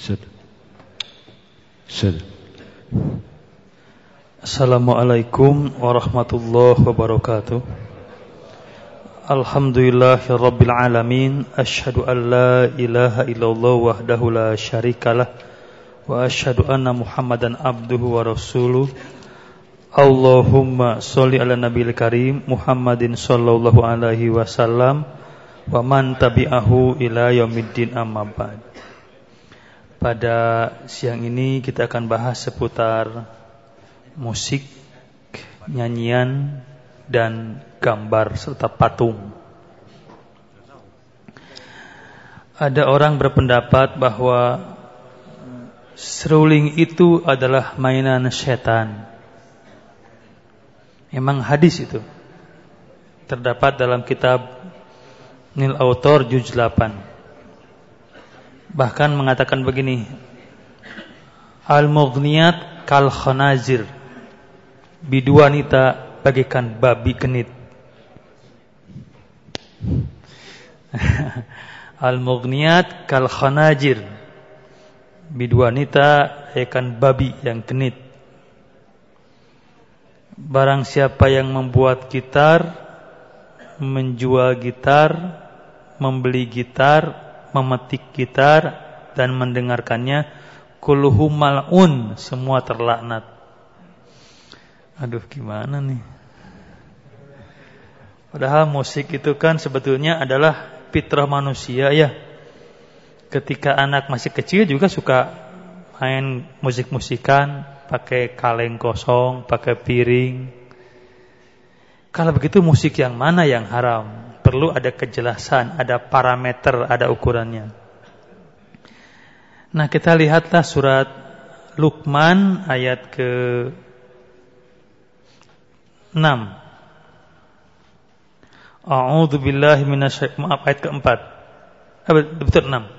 Sud. Sud. Assalamualaikum warahmatullahi wabarakatuh. Alhamdulillahirabbil alamin. Asyhadu an la ilaha illallah wahdahu la syarikalah wa asyhadu anna Muhammadan abduhu wa rasuluh. Allahumma sholli ala nabiyil karim Muhammadin sallallahu alaihi wasallam wa man tabi'ahu ila yaumiddin amma ba'd. Pada siang ini kita akan bahas seputar musik, nyanyian, dan gambar serta patung. Ada orang berpendapat bahwa seruling itu adalah mainan setan. Memang hadis itu terdapat dalam kitab Nil Autor Juz 8 bahkan mengatakan begini Al-mughniyat kal khanazir bidu wanita bagikan babi genit. Al-mughniyat kal khanajir bidu wanita bagikan babi yang genit. Barang siapa yang membuat gitar menjual gitar membeli gitar memetik gitar dan mendengarkannya kulluhum mal'un semua terlaknat. Aduh gimana nih? Padahal musik itu kan sebetulnya adalah fitrah manusia ya. Ketika anak masih kecil juga suka main musik-musikan pakai kaleng kosong pakai piring. Kalau begitu musik yang mana yang haram perlu ada kejelasan, ada parameter, ada ukurannya. Nah, kita lihatlah surat Luqman ayat ke 6. A'udzu billahi minasyaitonir maaf ayat keempat. Eh, betul 6.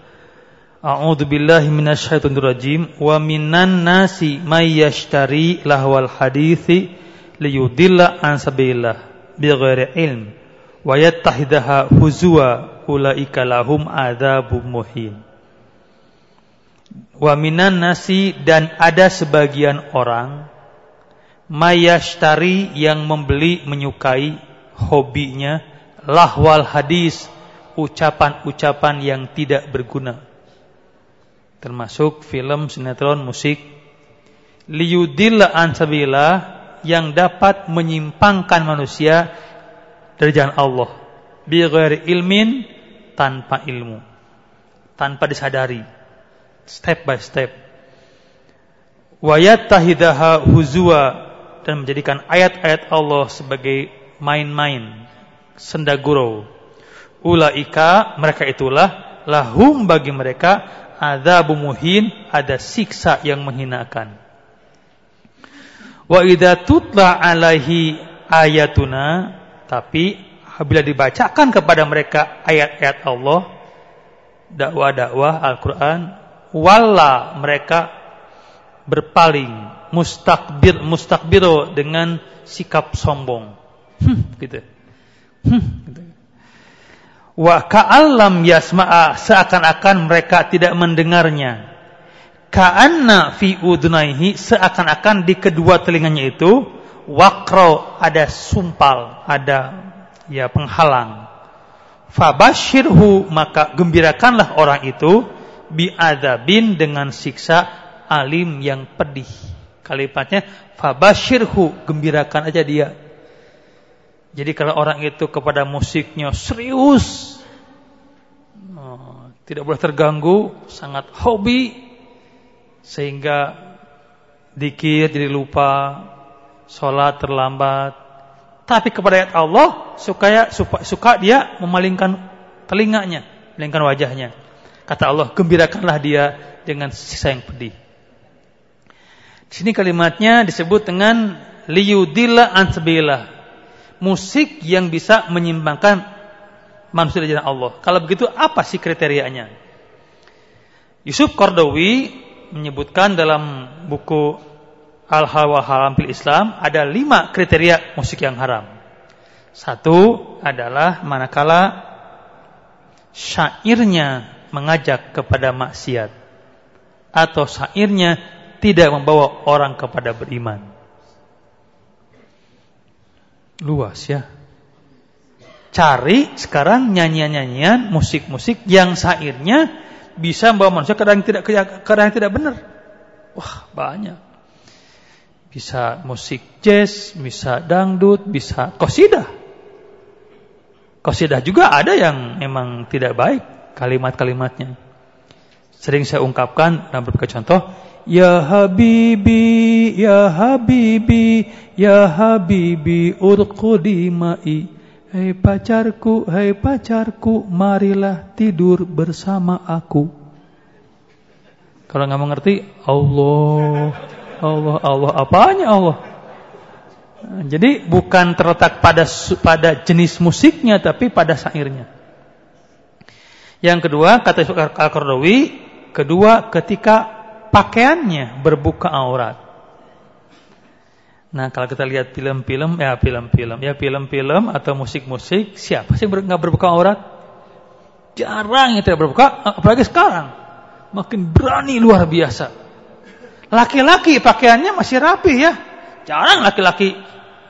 A'udzu billahi minasyaitonir rajim wa minan nasi may yashtari lahwal hadithi liyudilla an sabilillah bighairi ilm wa huzwa ulaika lahum adzabum muhin wa minan nasi dan ada sebagian orang mayashtari yang membeli menyukai hobinya lahwal hadis ucapan-ucapan yang tidak berguna. Termasuk film sinetron musik. liyudilla an yang dapat menyimpangkan manusia dari jalan Allah. Bi ilmin tanpa ilmu. Tanpa disadari. Step by step. Wa yattahidaha huzwa. Dan menjadikan ayat-ayat Allah sebagai main-main. Sendagurau ulaika mereka itulah lahum bagi mereka adzabu muhin ada siksa yang menghinakan. Wa idza tutla alaihi ayatuna tapi apabila dibacakan kepada mereka ayat-ayat Allah, dakwah-dakwah Al-Quran, wala mereka berpaling, mustakbir, mustakbiro dengan sikap sombong. Hmm, gitu. Hmm, gitu. Wa ka'allam yasma'a seakan-akan mereka tidak mendengarnya. Ka'anna fi udunaihi seakan-akan di kedua telinganya itu wakro ada sumpal, ada ya penghalang. Fabashirhu maka gembirakanlah orang itu biadabin dengan siksa alim yang pedih. Kalimatnya fabashirhu gembirakan aja dia. Jadi kalau orang itu kepada musiknya serius, oh, tidak boleh terganggu, sangat hobi, sehingga dikit jadi lupa, sholat terlambat. Tapi kepada ayat Allah suka, suka, suka dia memalingkan telinganya, memalingkan wajahnya. Kata Allah, gembirakanlah dia dengan sisa yang pedih. Di sini kalimatnya disebut dengan liyudilla ansabila. Musik yang bisa menyimbangkan manusia dari Allah. Kalau begitu apa sih kriterianya? Yusuf Kordowi menyebutkan dalam buku al-hal wal haram fil Islam ada lima kriteria musik yang haram. Satu adalah manakala syairnya mengajak kepada maksiat. atau syairnya tidak membawa orang kepada beriman. Luas ya. Cari sekarang nyanyian-nyanyian, musik-musik yang syairnya bisa membawa manusia ke yang tidak ke yang tidak benar. Wah, banyak. Bisa musik jazz, bisa dangdut, bisa kosidah. Kosidah juga ada yang memang tidak baik kalimat-kalimatnya. Sering saya ungkapkan dalam beberapa contoh, Ya Habibi, Ya Habibi, Ya Habibi, urqudi ma'i. Hei pacarku, hei pacarku, marilah tidur bersama aku. Kalau nggak mengerti, Allah, Allah, Allah, apanya Allah? Jadi bukan terletak pada pada jenis musiknya, tapi pada syairnya. Yang kedua, kata Al-Qardawi, kedua ketika pakaiannya berbuka aurat. Nah, kalau kita lihat film-film, ya film-film, ya film-film atau musik-musik, siapa sih nggak berbuka aurat? Jarang yang tidak berbuka, apalagi sekarang. Makin berani luar biasa. Laki-laki pakaiannya masih rapi ya. Jarang laki-laki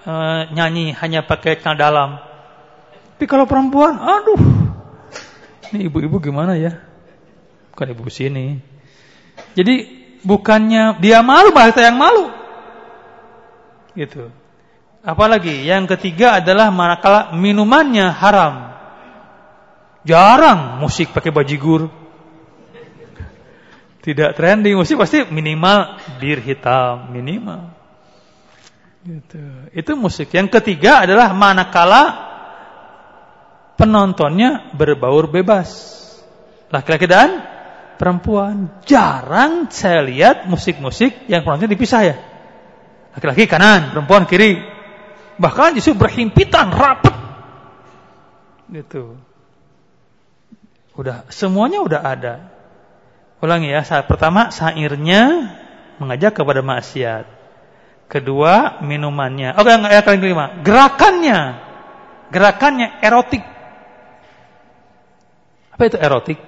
e, nyanyi hanya pakai celana dalam. Tapi kalau perempuan, aduh. Ini ibu-ibu gimana ya? Bukan ibu sini. Jadi bukannya dia malu, malah kita yang malu. Gitu. Apalagi yang ketiga adalah manakala minumannya haram. Jarang musik pakai bajigur. Tidak trending musik pasti minimal bir hitam minimal. Gitu. Itu musik. Yang ketiga adalah manakala penontonnya berbaur bebas. Laki-laki dan perempuan. Jarang saya lihat musik-musik yang penontonnya dipisah ya. Laki-laki kanan, perempuan kiri. Bahkan justru berhimpitan, rapat. Gitu. Udah, semuanya udah ada. Ulangi ya, saat pertama sairnya mengajak kepada maksiat. Kedua, minumannya. Oke, yang kelima, gerakannya. Gerakannya erotik. Apa itu erotik?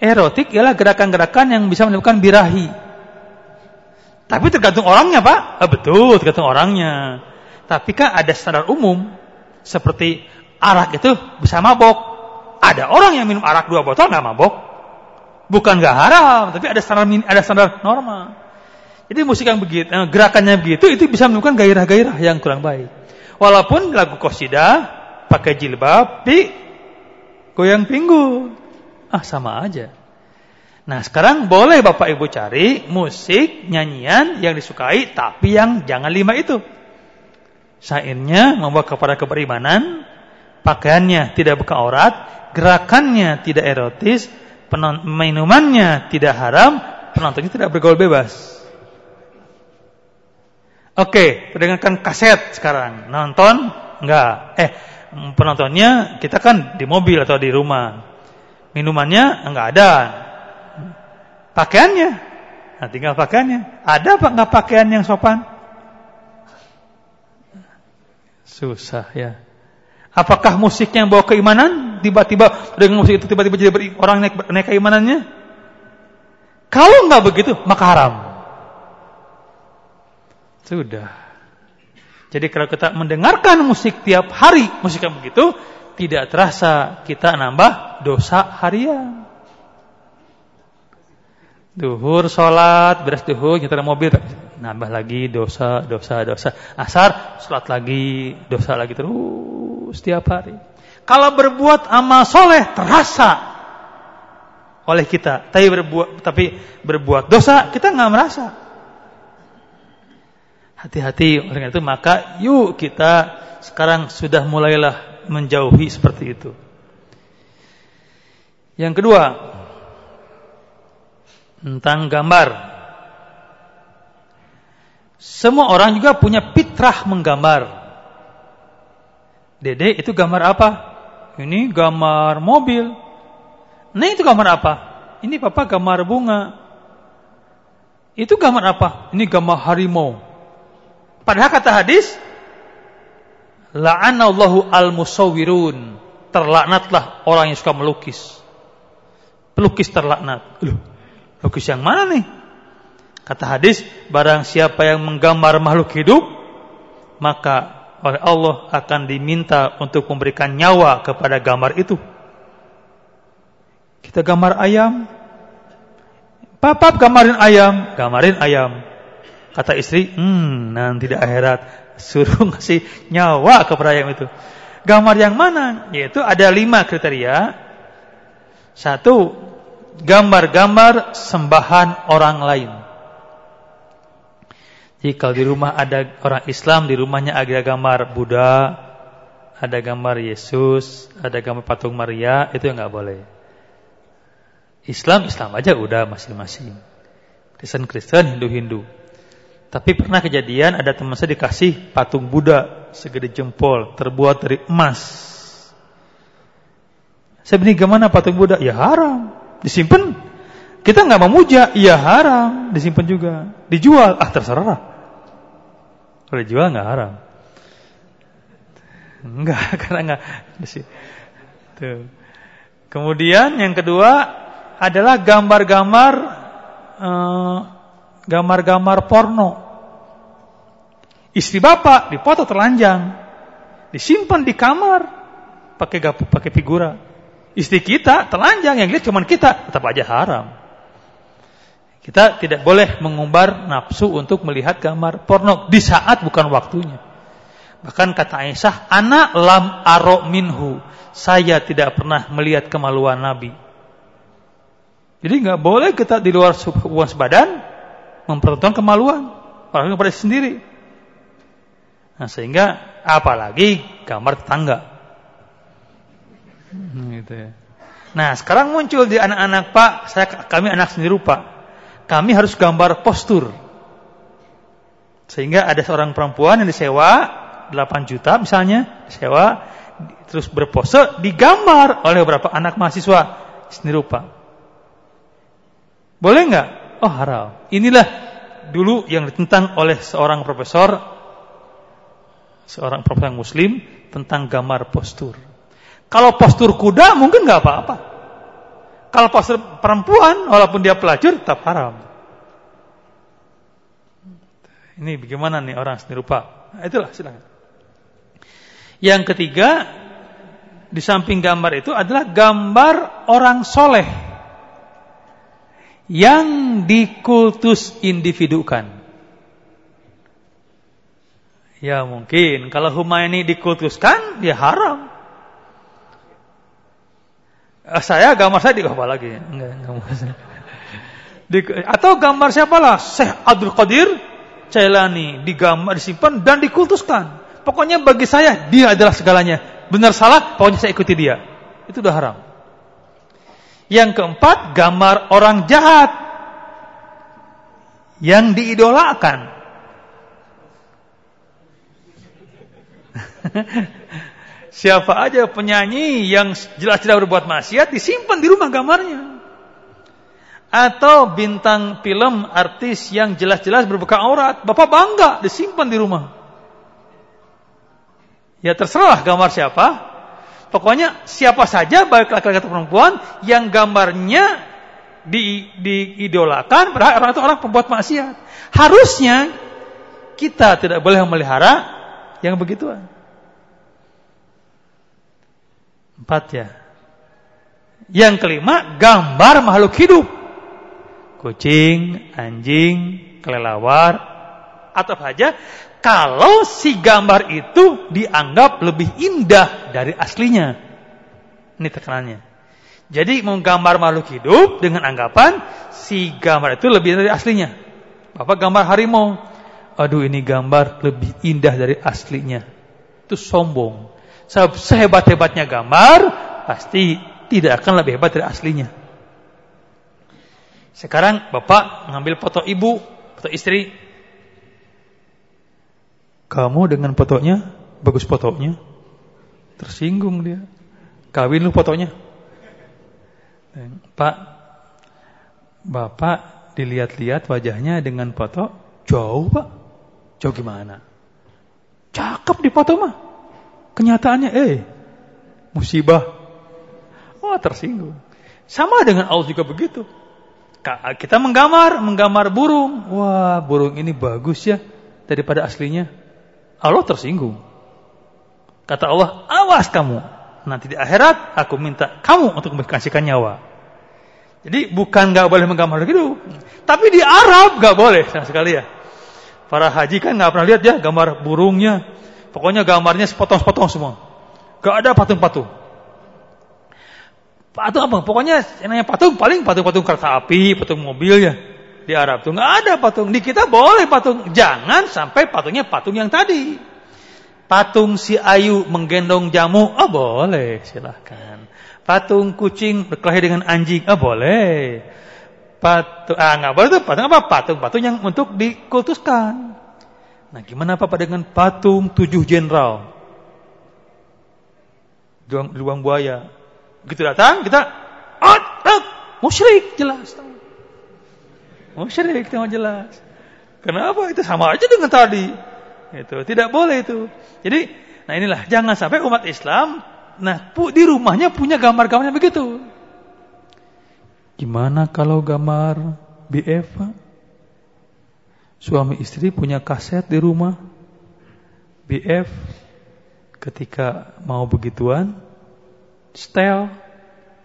Erotik ialah gerakan-gerakan yang bisa menimbulkan birahi. Tapi tergantung orangnya, Pak. Ah, betul, tergantung orangnya. Tapi kan ada standar umum. Seperti arak itu bisa mabok. Ada orang yang minum arak dua botol nggak mabok. Bukan nggak haram, tapi ada standar ada standar norma. Jadi musik yang begitu, eh, gerakannya begitu, itu bisa menimbulkan gairah-gairah yang kurang baik. Walaupun lagu kosidah pakai jilbab, tapi goyang pinggul. Ah sama aja. Nah sekarang boleh Bapak Ibu cari musik, nyanyian yang disukai tapi yang jangan lima itu. Syairnya membawa kepada keberimanan, pakaiannya tidak buka aurat, gerakannya tidak erotis, minumannya tidak haram, penontonnya tidak bergaul bebas. Oke, dengarkan kaset sekarang. Nonton enggak? Eh, penontonnya kita kan di mobil atau di rumah. Minumannya enggak ada. Pakaiannya, nah tinggal pakaiannya. Ada apa enggak pakaian yang sopan? Susah ya. Apakah musik yang bawa keimanan tiba-tiba dengan musik itu tiba-tiba jadi orang naik, naik keimanannya? Kalau enggak begitu, maka haram. Sudah. Jadi kalau kita mendengarkan musik tiap hari, musik yang begitu, tidak terasa kita nambah dosa harian. Duhur sholat, beres duhur, nyetir mobil, nambah lagi dosa, dosa, dosa. Asar, sholat lagi, dosa lagi terus setiap hari. Kalau berbuat amal soleh terasa oleh kita, tapi berbuat tapi berbuat dosa kita nggak merasa. Hati-hati oleh itu maka yuk kita sekarang sudah mulailah menjauhi seperti itu. Yang kedua, tentang gambar. Semua orang juga punya fitrah menggambar. Dede itu gambar apa? Ini gambar mobil. Nah itu gambar apa? Ini papa gambar bunga. Itu gambar apa? Ini gambar harimau. Padahal kata hadis, La'anallahu al-musawwirun. Terlaknatlah orang yang suka melukis. Pelukis terlaknat. Loh, Lukis yang mana nih? Kata hadis, barang siapa yang menggambar makhluk hidup, maka oleh Allah akan diminta untuk memberikan nyawa kepada gambar itu. Kita gambar ayam. Papap gamarin ayam, gamarin ayam. Kata istri, hmm, nanti di akhirat suruh ngasih nyawa kepada ayam itu. Gambar yang mana? Yaitu ada lima kriteria. Satu, gambar-gambar sembahan orang lain. Jadi di rumah ada orang Islam, di rumahnya ada gambar Buddha, ada gambar Yesus, ada gambar patung Maria, itu yang nggak boleh. Islam Islam aja udah masing-masing. Kristen Kristen, Hindu Hindu. Tapi pernah kejadian ada teman saya dikasih patung Buddha segede jempol terbuat dari emas. Saya bilang gimana patung Buddha? Ya haram, disimpan kita nggak memuja, iya haram, disimpan juga. Dijual, ah terserah. Kalau dijual nggak haram. Enggak, karena nggak. Tuh. Kemudian yang kedua adalah gambar-gambar eh, gambar-gambar porno. Istri bapak dipoto telanjang, disimpan di kamar pakai pakai figura. Istri kita telanjang yang lihat cuma kita, tetap aja haram. Kita tidak boleh mengumbar nafsu untuk melihat gambar porno di saat bukan waktunya. Bahkan kata Aisyah, anak lam aro minhu. Saya tidak pernah melihat kemaluan Nabi. Jadi nggak boleh kita di luar hubungan sebadan mempertontonkan kemaluan orang kepada sendiri. Nah, sehingga apalagi gambar tetangga. Hmm, gitu ya. Nah, sekarang muncul di anak-anak Pak, saya kami anak sendiri Pak kami harus gambar postur. Sehingga ada seorang perempuan yang disewa 8 juta misalnya, disewa terus berpose digambar oleh beberapa anak mahasiswa seni rupa. Boleh nggak? Oh haram. Inilah dulu yang ditentang oleh seorang profesor seorang profesor muslim tentang gambar postur. Kalau postur kuda mungkin nggak apa-apa. Kalau pastor perempuan, walaupun dia pelacur, tetap haram. Ini bagaimana nih orang seni rupa? Nah, itulah silakan. Yang ketiga, di samping gambar itu adalah gambar orang soleh yang dikultus individukan. Ya mungkin kalau Humayni dikultuskan, dia haram. Eh, saya gambar saya di apa lagi? Enggak, saya. Di, atau gambar siapa lah? Syekh Abdul Qadir Cailani digambar, disimpan dan dikultuskan. Pokoknya bagi saya dia adalah segalanya. Benar salah, pokoknya saya ikuti dia. Itu udah haram. Yang keempat, gambar orang jahat yang diidolakan. Siapa aja penyanyi yang jelas-jelas berbuat maksiat disimpan di rumah gambarnya. Atau bintang film artis yang jelas-jelas berbuka aurat, Bapak bangga disimpan di rumah. Ya terserah gambar siapa. Pokoknya siapa saja baik laki-laki atau perempuan yang gambarnya di, diidolakan orang itu orang pembuat maksiat. Harusnya kita tidak boleh memelihara yang begituan. Empat ya. Yang kelima, gambar makhluk hidup. Kucing, anjing, kelelawar, atau saja. Kalau si gambar itu dianggap lebih indah dari aslinya. Ini tekanannya. Jadi menggambar makhluk hidup dengan anggapan si gambar itu lebih dari aslinya. Bapak gambar harimau. Aduh ini gambar lebih indah dari aslinya. Itu sombong sehebat-hebatnya gambar, pasti tidak akan lebih hebat dari aslinya. Sekarang bapak ngambil foto ibu, foto istri. Kamu dengan fotonya, bagus fotonya. Tersinggung dia. Kawin lu fotonya. Pak, bapak dilihat-lihat wajahnya dengan foto jauh pak. Jauh gimana? Cakep di foto mah. Kenyataannya eh musibah. Wah, tersinggung. Sama dengan Allah juga begitu. kita menggambar, menggambar burung. Wah, burung ini bagus ya daripada aslinya. Allah tersinggung. Kata Allah, awas kamu. Nanti di akhirat aku minta kamu untuk memberikan nyawa. Jadi bukan nggak boleh menggambar gitu. Tapi di Arab nggak boleh sama sekali ya. Para haji kan nggak pernah lihat ya gambar burungnya. Pokoknya gambarnya sepotong-sepotong semua. Gak ada patung-patung. Patung apa? Pokoknya yang namanya patung paling patung-patung kereta api, patung mobil ya. Di Arab tuh nggak ada patung. Di kita boleh patung. Jangan sampai patungnya patung yang tadi. Patung si Ayu menggendong jamu, oh boleh, silahkan. Patung kucing berkelahi dengan anjing, oh boleh. Patung, ah nggak boleh tuh patung apa? Patung-patung yang untuk dikultuskan. Nah gimana apa dengan patung tujuh jenderal? Di ruang buaya. Begitu datang, kita, oh, oh, musyrik, jelas. Musyrik, itu jelas. Kenapa? Itu sama aja dengan tadi. Itu tidak boleh itu. Jadi, nah inilah jangan sampai umat Islam nah di rumahnya punya gambar-gambarnya begitu. Gimana kalau gambar BF? Suami istri punya kaset di rumah BF ketika mau begituan style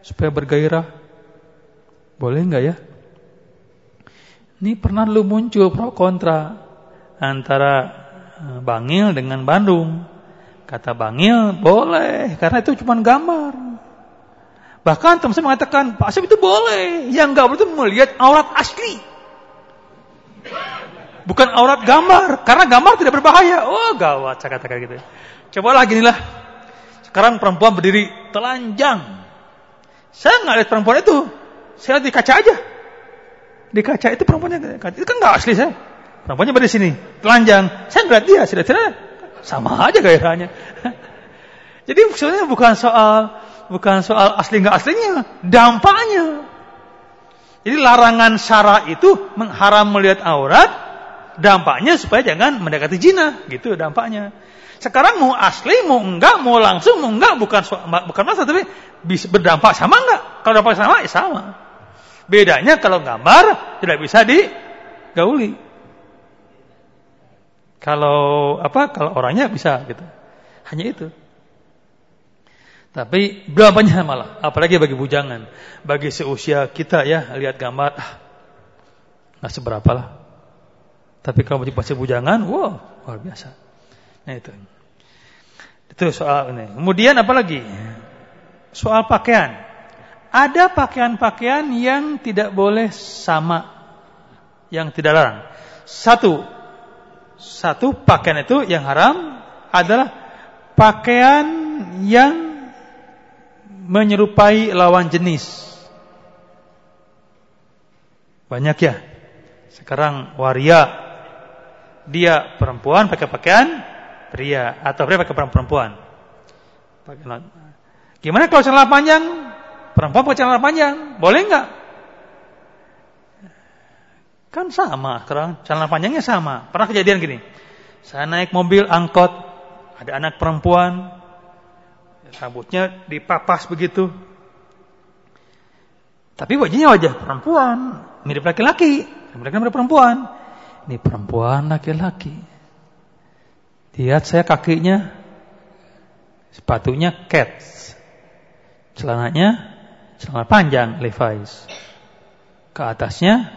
supaya bergairah. Boleh nggak ya? Ini pernah lu muncul pro kontra antara Eh, Bangil dengan Bandung. Kata Bangil, boleh, karena itu cuma gambar. Bahkan teman saya mengatakan, Pak Asep itu boleh. Yang enggak boleh itu melihat aurat asli. Bukan aurat gambar, karena gambar tidak berbahaya. Oh gawat, saya katakan gitu. Cobalah ginilah. Sekarang perempuan berdiri telanjang. Saya nggak lihat perempuan itu. Saya lihat di kaca aja. Di kaca itu perempuannya. Itu kan nggak asli saya. Perempuannya pada sini, telanjang. Saya ngeliat dia, sudah tidak sama aja gairahnya. Jadi sebenarnya bukan soal bukan soal asli nggak aslinya, dampaknya. Jadi larangan syara itu mengharam melihat aurat, dampaknya supaya jangan mendekati zina, gitu dampaknya. Sekarang mau asli, mau enggak, mau langsung, mau enggak, bukan bukan masalah, tapi bisa berdampak sama enggak? Kalau dampak sama, ya sama. Bedanya kalau gambar tidak bisa digauli. Kalau apa? Kalau orangnya bisa gitu. Hanya itu. Tapi berapanya malah, apalagi bagi bujangan, bagi seusia kita ya lihat gambar, ah, nggak seberapa lah. Tapi kalau masih bujangan, wow luar biasa. Nah itu, itu soal ini. Kemudian apa lagi? Soal pakaian. Ada pakaian-pakaian yang tidak boleh sama, yang tidak larang. Satu, satu pakaian itu yang haram adalah pakaian yang menyerupai lawan jenis. Banyak ya. Sekarang waria dia perempuan pakai pakaian pria atau pria pakai perempuan. Gimana kalau celana panjang? Perempuan pakai celana panjang, boleh enggak? Kan sama sekarang, celana panjangnya sama. Pernah kejadian gini. Saya naik mobil angkot, ada anak perempuan, rambutnya dipapas begitu. Tapi wajahnya wajah perempuan, mirip laki-laki, mirip perempuan. Ini perempuan laki-laki. Lihat saya kakinya, sepatunya cats, celananya celana panjang Levi's. Ke atasnya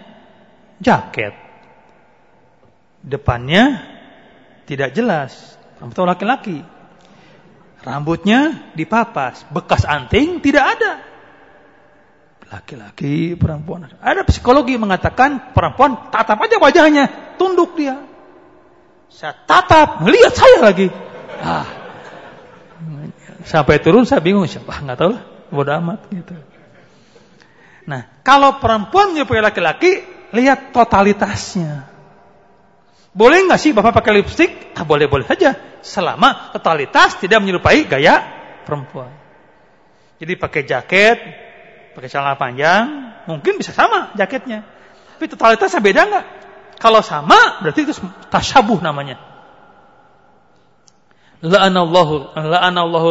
jaket. Depannya tidak jelas. Rambut laki-laki. Rambutnya dipapas. Bekas anting tidak ada. Laki-laki, perempuan. Ada psikologi mengatakan perempuan tatap aja wajahnya. Tunduk dia. Saya tatap, melihat saya lagi. Ah. Sampai turun saya bingung siapa, nggak tahu lah, bodoh amat gitu. Nah, kalau perempuan menyerupai laki-laki, lihat totalitasnya. Boleh nggak sih bapak pakai lipstik? Ah, boleh-boleh saja. Selama totalitas tidak menyerupai gaya perempuan. Jadi pakai jaket, pakai celana panjang, mungkin bisa sama jaketnya. Tapi totalitasnya beda nggak? Kalau sama, berarti itu tasyabuh namanya. La'anallahu la'anallahu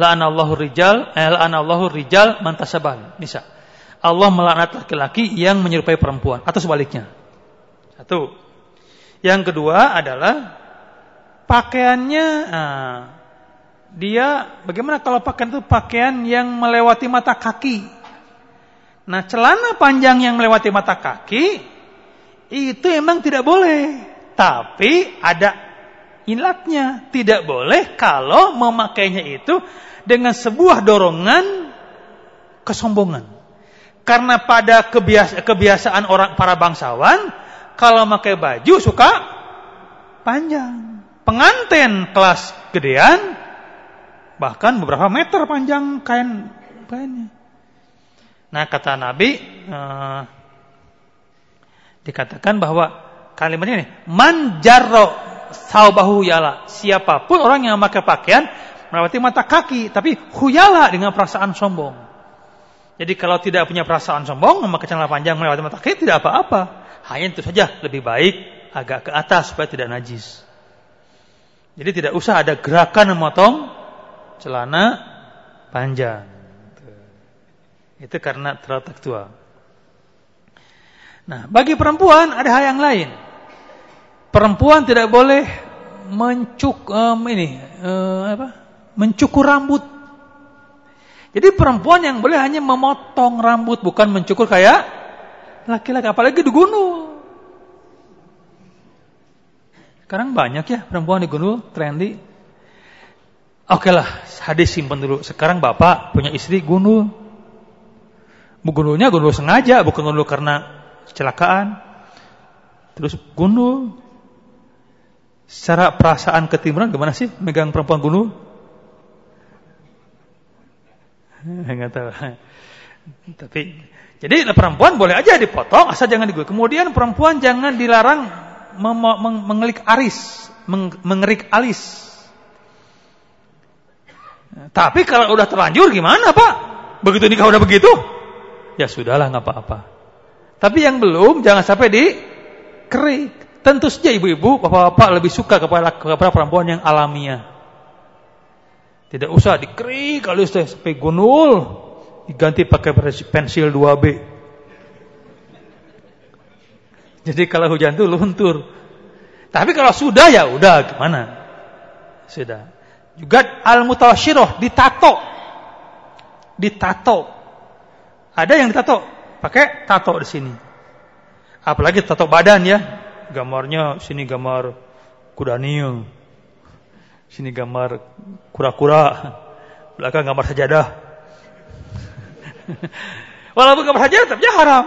la'anallahu rijal, eh, la'anallahu rijal man tasabah. Nisa. Allah melaknat laki-laki yang menyerupai perempuan atau sebaliknya. Satu. Yang kedua adalah pakaiannya nah, dia bagaimana kalau pakaian itu pakaian yang melewati mata kaki. Nah, celana panjang yang melewati mata kaki itu emang tidak boleh. Tapi ada ilatnya. Tidak boleh kalau memakainya itu dengan sebuah dorongan kesombongan. Karena pada kebiasa, kebiasaan orang para bangsawan, kalau pakai baju suka panjang. Pengantin kelas gedean, bahkan beberapa meter panjang kain kainnya. Nah kata Nabi, eh, dikatakan bahwa kalimatnya ini, manjaro saubahu yala. Siapa pun orang yang memakai pakaian melewati mata kaki, tapi huyala dengan perasaan sombong. Jadi kalau tidak punya perasaan sombong, memakai celana panjang melewati mata kaki tidak apa-apa. Hanya itu saja lebih baik agak ke atas supaya tidak najis. Jadi tidak usah ada gerakan memotong celana panjang. Itu karena terlalu tua. Nah, bagi perempuan ada hal yang lain. Perempuan tidak boleh mencuk um, ini uh, apa? mencukur rambut jadi perempuan yang boleh hanya memotong rambut, bukan mencukur kayak laki-laki, apalagi di gunung. Sekarang banyak ya perempuan di gunung, trendy. Oke lah, hadis simpan dulu. Sekarang bapak punya istri gunung. Gundulnya gundul sengaja, bukan gundul karena kecelakaan. Terus gundul. Secara perasaan ketimuran gimana sih megang perempuan gunung? Enggak tahu. Tapi jadi perempuan boleh aja dipotong asal jangan digulung. Kemudian perempuan jangan dilarang mengelik aris, mengerik alis. Tapi kalau udah terlanjur gimana Pak? Begitu nikah udah begitu? Ya sudahlah nggak apa-apa. Tapi yang belum jangan sampai di kerik. Tentu saja ibu-ibu, bapak-bapak lebih suka kepada, kepada perempuan yang alamiah. Tidak usah dikerik kalau sudah sampai gunul diganti pakai pensil 2B. Jadi kalau hujan itu luntur. Tapi kalau sudah ya udah gimana? Sudah. Juga al-mutawasyiroh ditato. Ditato. Ada yang ditato pakai tato di sini. Apalagi tato badan ya. Gambarnya sini gambar kuda nil Sini gambar kura-kura, belakang gambar sajadah. Walaupun gambar sajadah tapi haram.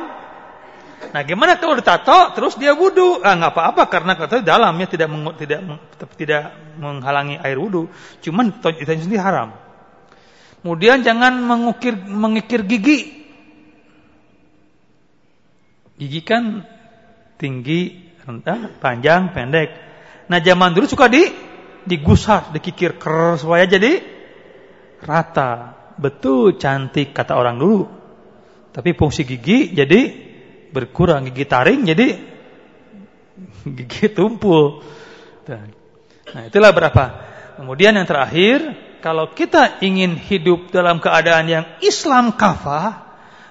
Nah, gimana kalau ditato terus dia wudhu? Ah, nggak apa-apa karena kata dalamnya tidak meng, tidak tidak menghalangi air wudhu. Cuman itu sendiri haram. Kemudian jangan mengukir mengikir gigi. Gigi kan tinggi, rendah, panjang, pendek. Nah, zaman dulu suka di digusar, dikikir ker supaya jadi rata. Betul cantik kata orang dulu. Tapi fungsi gigi jadi berkurang, gigi taring jadi gigi tumpul. Nah, itulah berapa. Kemudian yang terakhir, kalau kita ingin hidup dalam keadaan yang Islam kafah,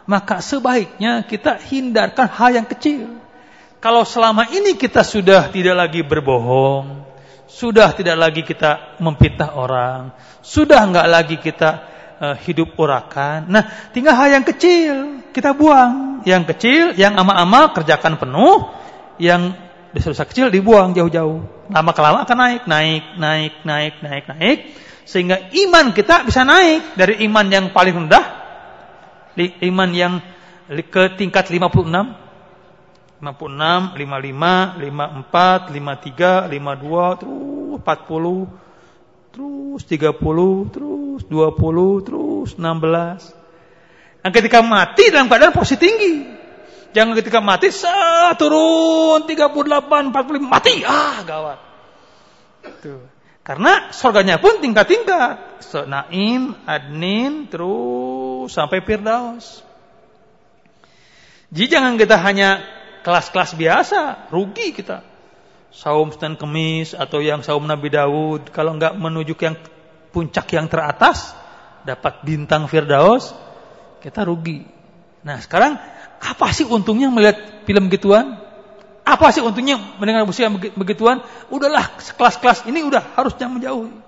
maka sebaiknya kita hindarkan hal yang kecil. Kalau selama ini kita sudah tidak lagi berbohong, sudah tidak lagi kita mempitnah orang, sudah enggak lagi kita uh, hidup urakan. Nah, tinggal hal yang kecil kita buang. Yang kecil, yang ama-ama kerjakan penuh, yang dosa-dosa kecil dibuang jauh-jauh. Lama kelamaan akan naik, naik, naik, naik, naik, naik, sehingga iman kita bisa naik dari iman yang paling rendah, iman yang ke tingkat 56 56, 55, 54, 53, 52, terus 40, terus 30, terus 20, terus 16. Dan ketika mati dalam keadaan posisi tinggi. Jangan ketika mati set, turun 38, 45, mati. Ah, gawat. Tuh. Karena surganya pun tingkat-tingkat. So, Naim, Adnin, terus sampai Firdaus. Jadi jangan kita hanya kelas-kelas biasa, rugi kita. Saum Senin Kemis atau yang saum Nabi Daud, kalau nggak menuju ke yang puncak yang teratas, dapat bintang Firdaus, kita rugi. Nah sekarang apa sih untungnya melihat film gituan? Apa sih untungnya mendengar musik begituan? Udahlah sekelas-kelas ini udah harusnya menjauhi.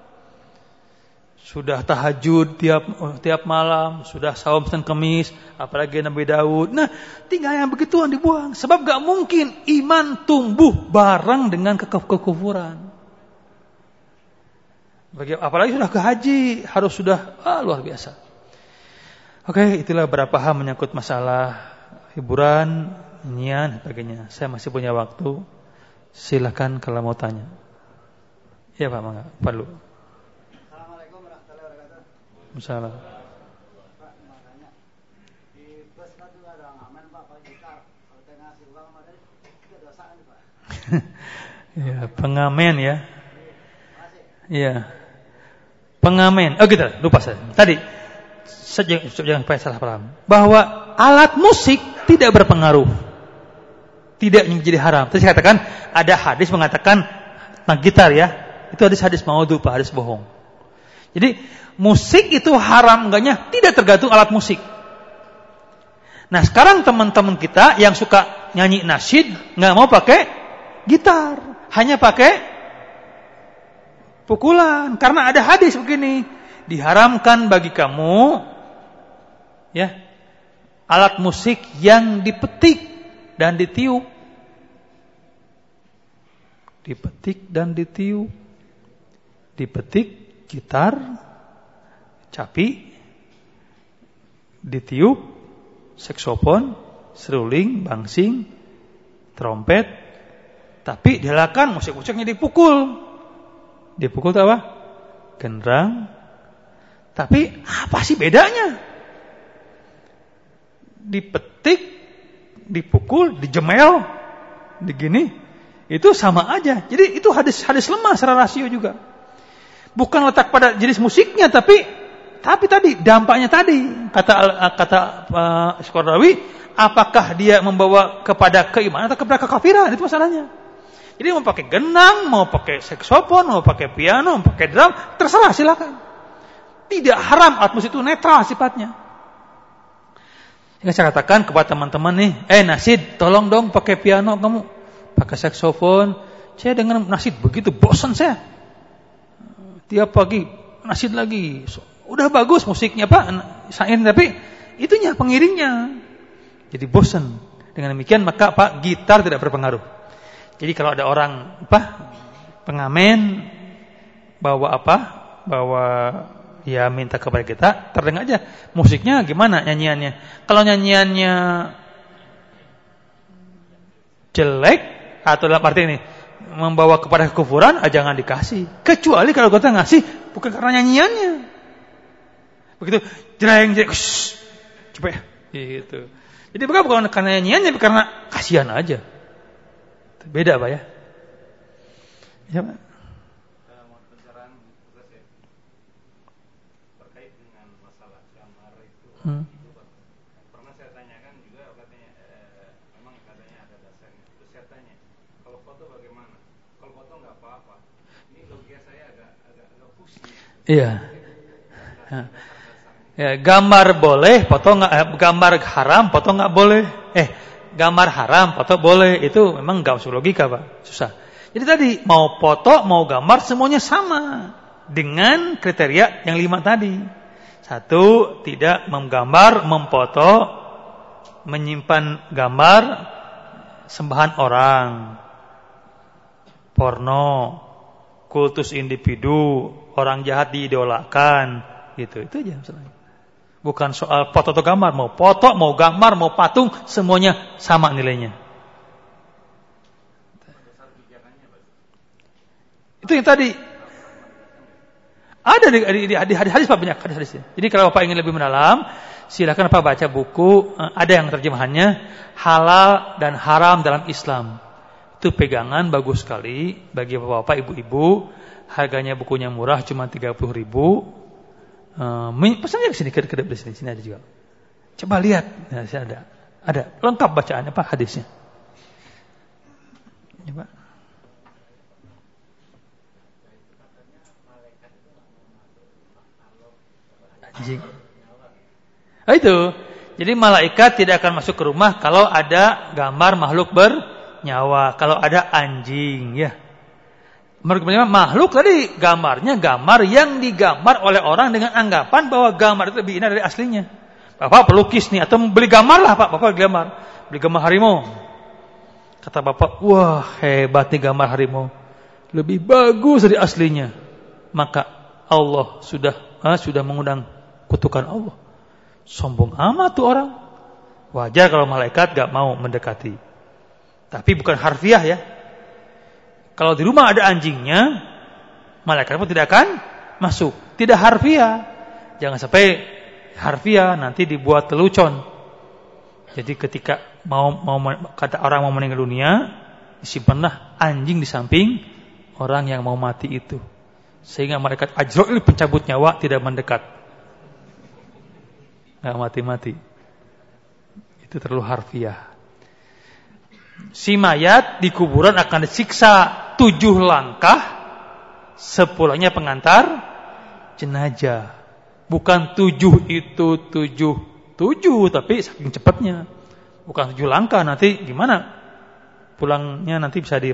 Sudah tahajud tiap tiap malam, sudah saum dan kemis, apalagi Nabi Daud. Nah, tinggal yang begituan dibuang. Sebab gak mungkin iman tumbuh bareng dengan kekufuran. Bagi, apalagi sudah ke haji, harus sudah ah, luar biasa. Oke, itulah beberapa hal menyangkut masalah hiburan, nyian, sebagainya. Saya masih punya waktu. Silakan kalau mau tanya. Ya Pak Mangga, perlu. Masalah. ya, pengamen ya. Iya. Pengamen. Oh gitu, lupa saya. Tadi sejak jangan supaya salah paham. Bahwa alat musik tidak berpengaruh. Tidak menjadi haram. Tadi katakan ada hadis mengatakan gitar ya. Itu hadis-hadis maudhu, Pak, hadis bohong. Jadi musik itu haram enggaknya tidak tergantung alat musik. Nah sekarang teman-teman kita yang suka nyanyi nasyid nggak mau pakai gitar, hanya pakai pukulan. Karena ada hadis begini diharamkan bagi kamu ya alat musik yang dipetik dan ditiup. Dipetik dan ditiup. Dipetik gitar capi ditiup seksopon seruling bangsing trompet tapi dilakukan musik-musiknya dipukul Dipukul itu apa? Gendrang. Tapi apa sih bedanya? Dipetik, dipukul, dijemel, digini, itu sama aja. Jadi itu hadis-hadis lemah secara rasio juga. Bukan letak pada jenis musiknya, tapi tapi tadi dampaknya tadi kata kata uh, Skorawi, apakah dia membawa kepada keimanan atau kepada kekafiran itu masalahnya. Jadi mau pakai genang, mau pakai saksofon, mau pakai piano, mau pakai drum, terserah silakan. Tidak haram alat musik itu netral sifatnya. Saya katakan kepada teman-teman nih, eh Nasid, tolong dong pakai piano kamu, pakai saksofon. Saya dengan Nasid begitu bosan saya. Tiap pagi Nasid lagi. Udah bagus musiknya Pak, sain tapi itunya pengiringnya. Jadi bosan. Dengan demikian maka Pak gitar tidak berpengaruh. Jadi kalau ada orang apa pengamen bawa apa bawa ya minta kepada kita terdengar aja musiknya gimana nyanyiannya kalau nyanyiannya jelek atau dalam arti ini membawa kepada kekufuran ah, jangan dikasih kecuali kalau kita ngasih bukan karena nyanyiannya begitu jreng jreng coba gitu jadi bukan bukan karena nyanyiannya karena kasihan aja Beda Pak ya? Ya Pak. Hmm. Pernah saya tanyakan juga katanya eh, memang katanya ada dasarnya. Terus saya tanya, kalau foto bagaimana? Kalau foto nggak apa-apa. Ini logika saya agak agak, agak pusing. Iya. Ya, gambar boleh, foto nggak eh, gambar haram, foto nggak boleh. Eh, gambar haram, foto boleh. Itu memang gak masuk logika, Pak. Susah. Jadi tadi mau foto, mau gambar semuanya sama dengan kriteria yang lima tadi. Satu, tidak menggambar, memfoto, menyimpan gambar sembahan orang, porno, kultus individu, orang jahat diidolakan, gitu. Itu aja masalahnya. Bukan soal foto atau gambar, mau foto, mau gambar, mau patung, semuanya sama nilainya. Itu yang tadi. Ada di, di, di, di hadis-hadis banyak hadis-hadisnya. Jadi kalau Bapak ingin lebih mendalam, silakan Bapak baca buku, eh, ada yang terjemahannya halal dan haram dalam Islam. Itu pegangan bagus sekali bagi Bapak-bapak, Ibu-ibu. Harganya bukunya murah cuma 30 ribu Uh, pesannya di sini ke kedap di sini, sini ada juga. Coba lihat, nah, sini ada, ada lengkap bacaannya apa hadisnya. Coba. Anjing. Oh itu. Jadi malaikat tidak akan masuk ke rumah kalau ada gambar makhluk bernyawa, kalau ada anjing ya. Makhluk tadi gambarnya gambar yang digambar oleh orang dengan anggapan bahwa gambar itu lebih indah dari aslinya. Bapak pelukis nih atau beli gambar lah Pak, Bapak gambar. Beli gambar harimau. Kata Bapak, wah hebat nih gambar harimau. Lebih bagus dari aslinya. Maka Allah sudah ah, sudah mengundang kutukan Allah. Sombong amat tuh orang. Wajar kalau malaikat gak mau mendekati. Tapi bukan harfiah ya. Kalau di rumah ada anjingnya, malaikat pun tidak akan masuk. Tidak harfiah. Jangan sampai harfiah nanti dibuat telucon. Jadi ketika mau mau kata orang mau meninggal dunia, disimpanlah anjing di samping orang yang mau mati itu. Sehingga malaikat Ajrail pencabut nyawa tidak mendekat nggak mati-mati. Itu terlalu harfiah. Si mayat di kuburan akan disiksa tujuh langkah sepulangnya pengantar jenazah. Bukan tujuh itu tujuh tujuh, tapi saking cepatnya. Bukan tujuh langkah nanti gimana? Pulangnya nanti bisa di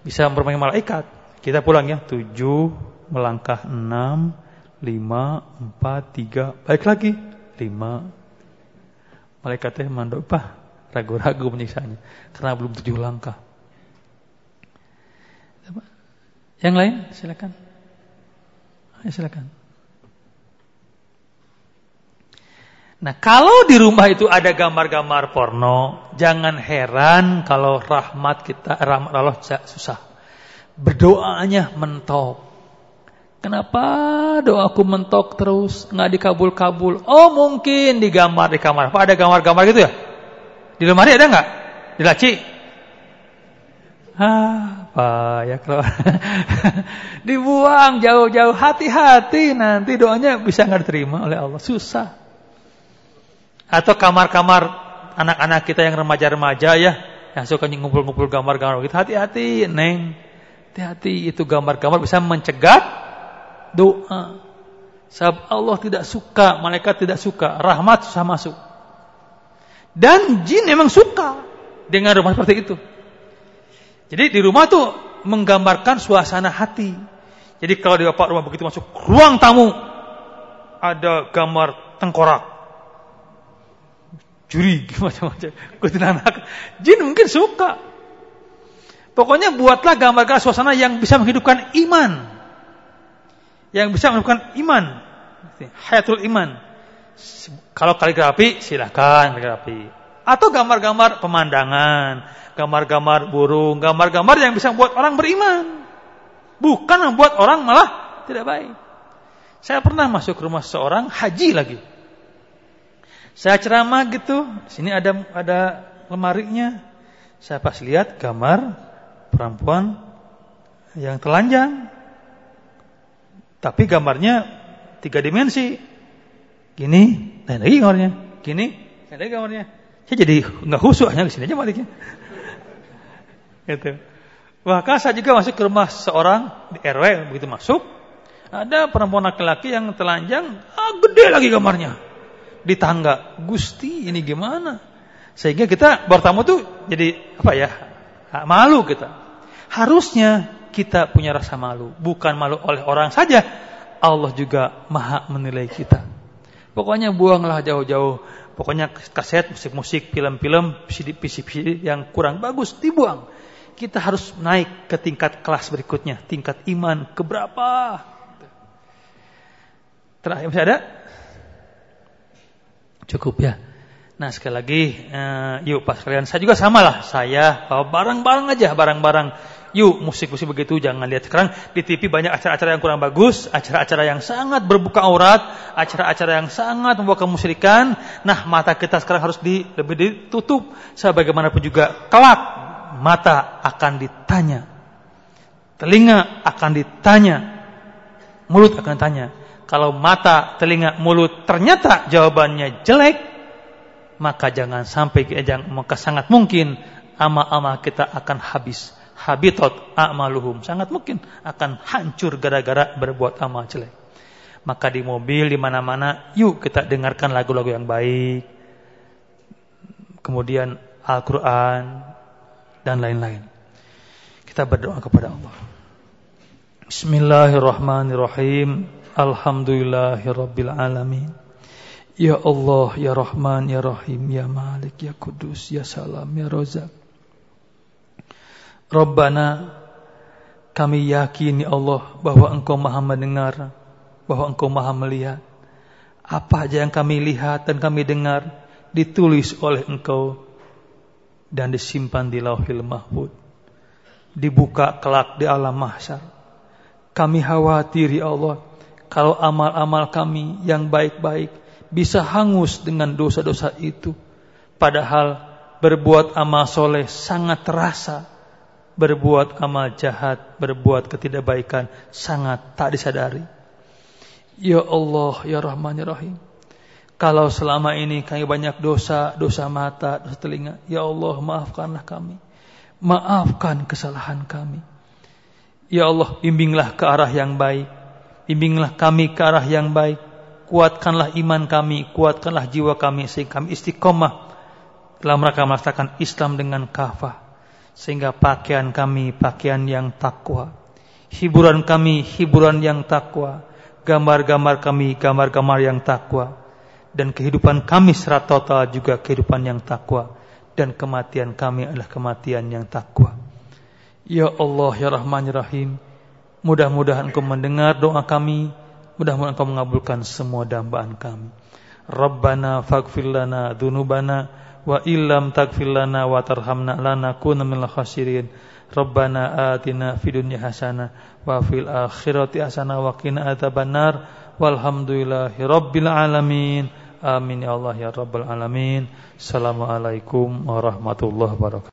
bisa bermain malaikat. Kita pulang ya tujuh melangkah enam lima, empat, tiga, balik lagi, lima. Malaikatnya mandok apa? Ragu-ragu menyiksanya. Karena belum tujuh langkah. Yang lain, silakan. Ayo silakan. Nah, kalau di rumah itu ada gambar-gambar porno, jangan heran kalau rahmat kita, rahmat Allah susah. Berdoanya mentok. Kenapa doaku mentok terus nggak dikabul-kabul? Oh mungkin digambar di kamar. Apa ada gambar-gambar gitu ya? Di lemari ada nggak? Di laci? Ah, apa ya kalau dibuang jauh-jauh hati-hati nanti doanya bisa nggak diterima oleh Allah susah. Atau kamar-kamar anak-anak kita yang remaja-remaja ya yang suka ngumpul-ngumpul gambar-gambar gitu hati-hati neng hati-hati itu gambar-gambar bisa mencegat doa. Sebab Allah tidak suka, malaikat tidak suka, rahmat susah masuk. Dan jin memang suka dengan rumah seperti itu. Jadi di rumah tuh menggambarkan suasana hati. Jadi kalau di bapak rumah begitu masuk ruang tamu ada gambar tengkorak, juri macam-macam, kuntilanak. Jin mungkin suka. Pokoknya buatlah gambarkan suasana yang bisa menghidupkan iman yang bisa menemukan iman. Hayatul iman. Kalau kaligrafi silahkan kaligrafi. Atau gambar-gambar pemandangan, gambar-gambar burung, gambar-gambar yang bisa membuat orang beriman. Bukan membuat orang malah tidak baik. Saya pernah masuk rumah seorang haji lagi. Saya ceramah gitu, sini ada ada lemarinya. Saya pas lihat gambar perempuan yang telanjang tapi gambarnya tiga dimensi. Gini, lain lagi gambarnya. Gini, lain lagi gambarnya. Saya jadi nggak khusyuk hanya di sini aja baliknya. gitu. Maka saya juga masuk ke rumah seorang di RW begitu masuk ada perempuan laki-laki yang telanjang, ah, gede lagi gambarnya di tangga. Gusti ini gimana? Sehingga kita bertamu tuh jadi apa ya? Malu kita. Harusnya kita punya rasa malu. Bukan malu oleh orang saja, Allah juga maha menilai kita. Pokoknya buanglah jauh-jauh. Pokoknya kaset, musik-musik, film-film, PC-PC yang kurang bagus, dibuang. Kita harus naik ke tingkat kelas berikutnya. Tingkat iman keberapa? Terakhir masih ada? Cukup ya. Nah sekali lagi, uh, yuk pas kalian, saya juga sama lah. Saya bawa barang-barang aja, barang-barang Yuk musik-musik begitu jangan lihat sekarang di TV banyak acara-acara yang kurang bagus, acara-acara yang sangat berbuka aurat, acara-acara yang sangat membawa kemusyrikan. Nah, mata kita sekarang harus di, lebih ditutup. Sebagaimanapun juga kelak mata akan ditanya. Telinga akan ditanya. Mulut akan ditanya. Kalau mata, telinga, mulut ternyata jawabannya jelek, maka jangan sampai maka sangat mungkin amal-amal kita akan habis habitat a'maluhum. Sangat mungkin akan hancur gara-gara berbuat amal jelek. Maka di mobil di mana-mana, yuk kita dengarkan lagu-lagu yang baik. Kemudian Al-Qur'an dan lain-lain. Kita berdoa kepada Allah. Bismillahirrahmanirrahim. Alhamdulillahirabbil alamin. Ya Allah, ya Rahman, ya Rahim, ya Malik, ya Kudus, ya Salam, ya Rozak. Rabbana kami yakini Allah bahwa Engkau Maha mendengar, bahwa Engkau Maha melihat. Apa aja yang kami lihat dan kami dengar ditulis oleh Engkau dan disimpan di Lauhil Mahfud. Dibuka kelak di alam mahsyar. Kami khawatiri Allah kalau amal-amal kami yang baik-baik bisa hangus dengan dosa-dosa itu. Padahal berbuat amal soleh sangat terasa berbuat amal jahat, berbuat ketidakbaikan sangat tak disadari. Ya Allah, ya Rahman, ya Rahim. Kalau selama ini kami banyak dosa, dosa mata, dosa telinga, ya Allah maafkanlah kami. Maafkan kesalahan kami. Ya Allah, bimbinglah ke arah yang baik. Bimbinglah kami ke arah yang baik. Kuatkanlah iman kami, kuatkanlah jiwa kami sehingga kami istiqomah dalam rangka melaksanakan Islam dengan kafah sehingga pakaian kami pakaian yang takwa. Hiburan kami hiburan yang takwa. Gambar-gambar kami gambar-gambar yang takwa. Dan kehidupan kami secara total juga kehidupan yang takwa. Dan kematian kami adalah kematian yang takwa. Ya Allah ya Rahman ya Rahim mudah-mudahan Engkau mendengar doa kami. Mudah-mudahan Engkau mengabulkan semua dambaan kami. Rabbana faghfir lana dzunubana wa illam taghfir lana wa tarhamna lanakunanna minal khasirin. Rabbana atina fid dunya hasanah wa fil akhirati hasanah wa qina adzabannar. Walhamdulillahi rabbil alamin. Amin ya Allah ya rabbal alamin. Assalamualaikum warahmatullahi wabarakatuh